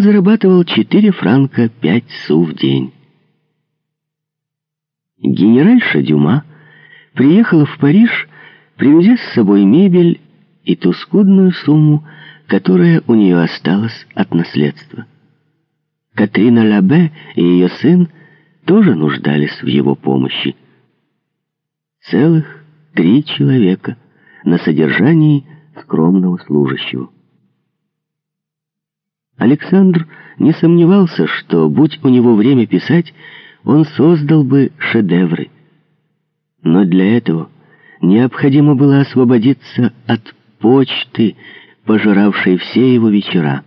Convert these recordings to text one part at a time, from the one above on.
зарабатывал 4 франка 5 су в день. Генеральша Дюма приехала в Париж, привезя с собой мебель и ту скудную сумму, которая у нее осталась от наследства. Катрина Лабе и ее сын тоже нуждались в его помощи. Целых три человека на содержании скромного служащего. Александр не сомневался, что, будь у него время писать, он создал бы шедевры. Но для этого необходимо было освободиться от почты, пожиравшей все его вечера.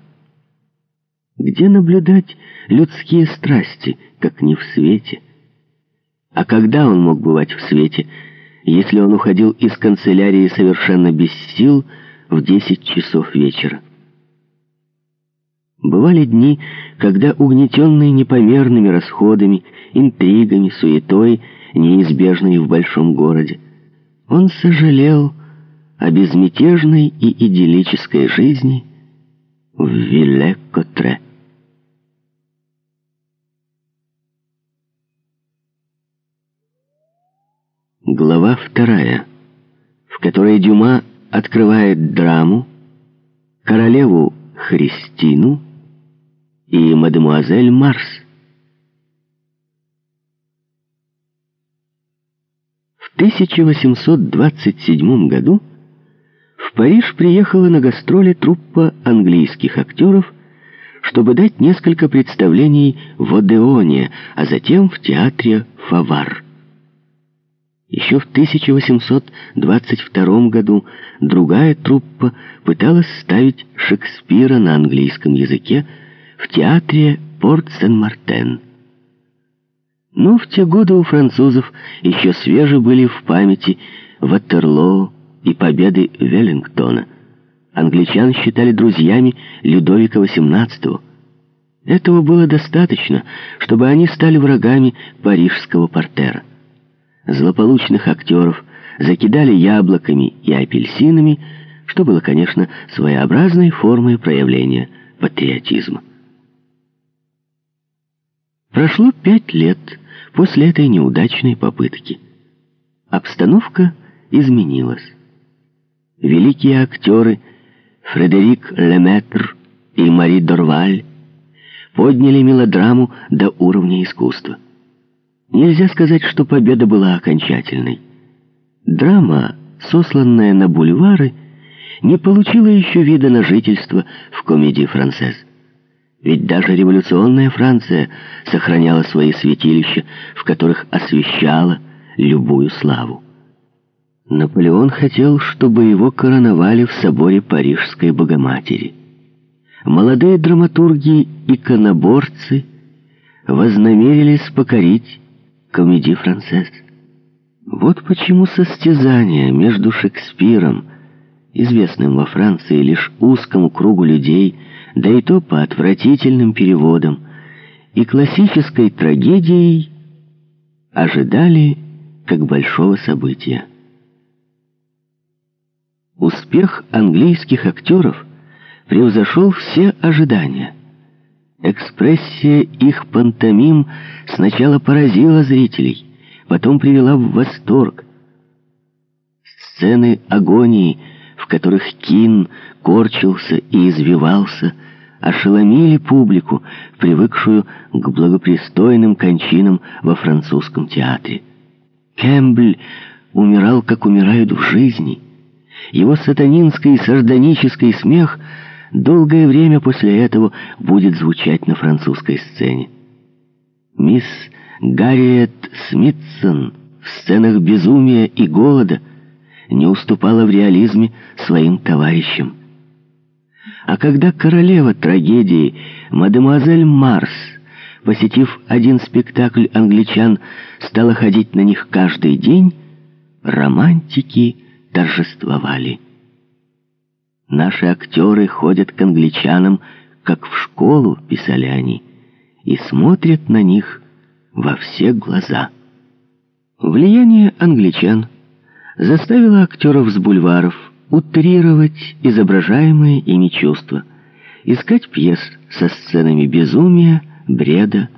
Где наблюдать людские страсти, как не в свете? А когда он мог бывать в свете, если он уходил из канцелярии совершенно без сил в десять часов вечера? Бывали дни, когда угнетенный непомерными расходами, интригами, суетой, неизбежной в большом городе, он сожалел о безмятежной и идиллической жизни в Вилле-Котре. Глава вторая, в которой Дюма открывает драму, королеву Христину и мадемуазель Марс. В 1827 году в Париж приехала на гастроли труппа английских актеров, чтобы дать несколько представлений в Одеоне, а затем в театре «Фавар». Еще в 1822 году другая труппа пыталась ставить Шекспира на английском языке в театре Порт-Сен-Мартен. Но в те годы у французов еще свежи были в памяти Ватерлоо и победы Веллингтона. Англичан считали друзьями Людовика XVIII. Этого было достаточно, чтобы они стали врагами парижского портера злополучных актеров закидали яблоками и апельсинами, что было, конечно, своеобразной формой проявления патриотизма. Прошло пять лет после этой неудачной попытки. Обстановка изменилась. Великие актеры Фредерик Леметр и Мари Дорваль подняли мелодраму до уровня искусства. Нельзя сказать, что победа была окончательной. Драма, сосланная на бульвары, не получила еще вида на жительство в комедии «Францез». Ведь даже революционная Франция сохраняла свои святилища, в которых освещала любую славу. Наполеон хотел, чтобы его короновали в соборе Парижской Богоматери. Молодые драматурги и коноборцы вознамерились покорить комедий францез. Вот почему состязание между Шекспиром, известным во Франции лишь узкому кругу людей, да и то по отвратительным переводам, и классической трагедией ожидали как большого события. Успех английских актеров превзошел все ожидания – Экспрессия их пантомим сначала поразила зрителей, потом привела в восторг. Сцены агонии, в которых Кин корчился и извивался, ошеломили публику, привыкшую к благопристойным кончинам во французском театре. Кэмбль умирал, как умирают в жизни. Его сатанинский и сардонический смех — долгое время после этого будет звучать на французской сцене. Мисс Гарриет Смитсон в сценах безумия и голода не уступала в реализме своим товарищам. А когда королева трагедии, мадемуазель Марс, посетив один спектакль англичан, стала ходить на них каждый день, романтики торжествовали. Наши актеры ходят к англичанам, как в школу, писали они, и смотрят на них во все глаза. Влияние англичан заставило актеров с бульваров утрировать изображаемые ими чувства искать пьес со сценами безумия, бреда,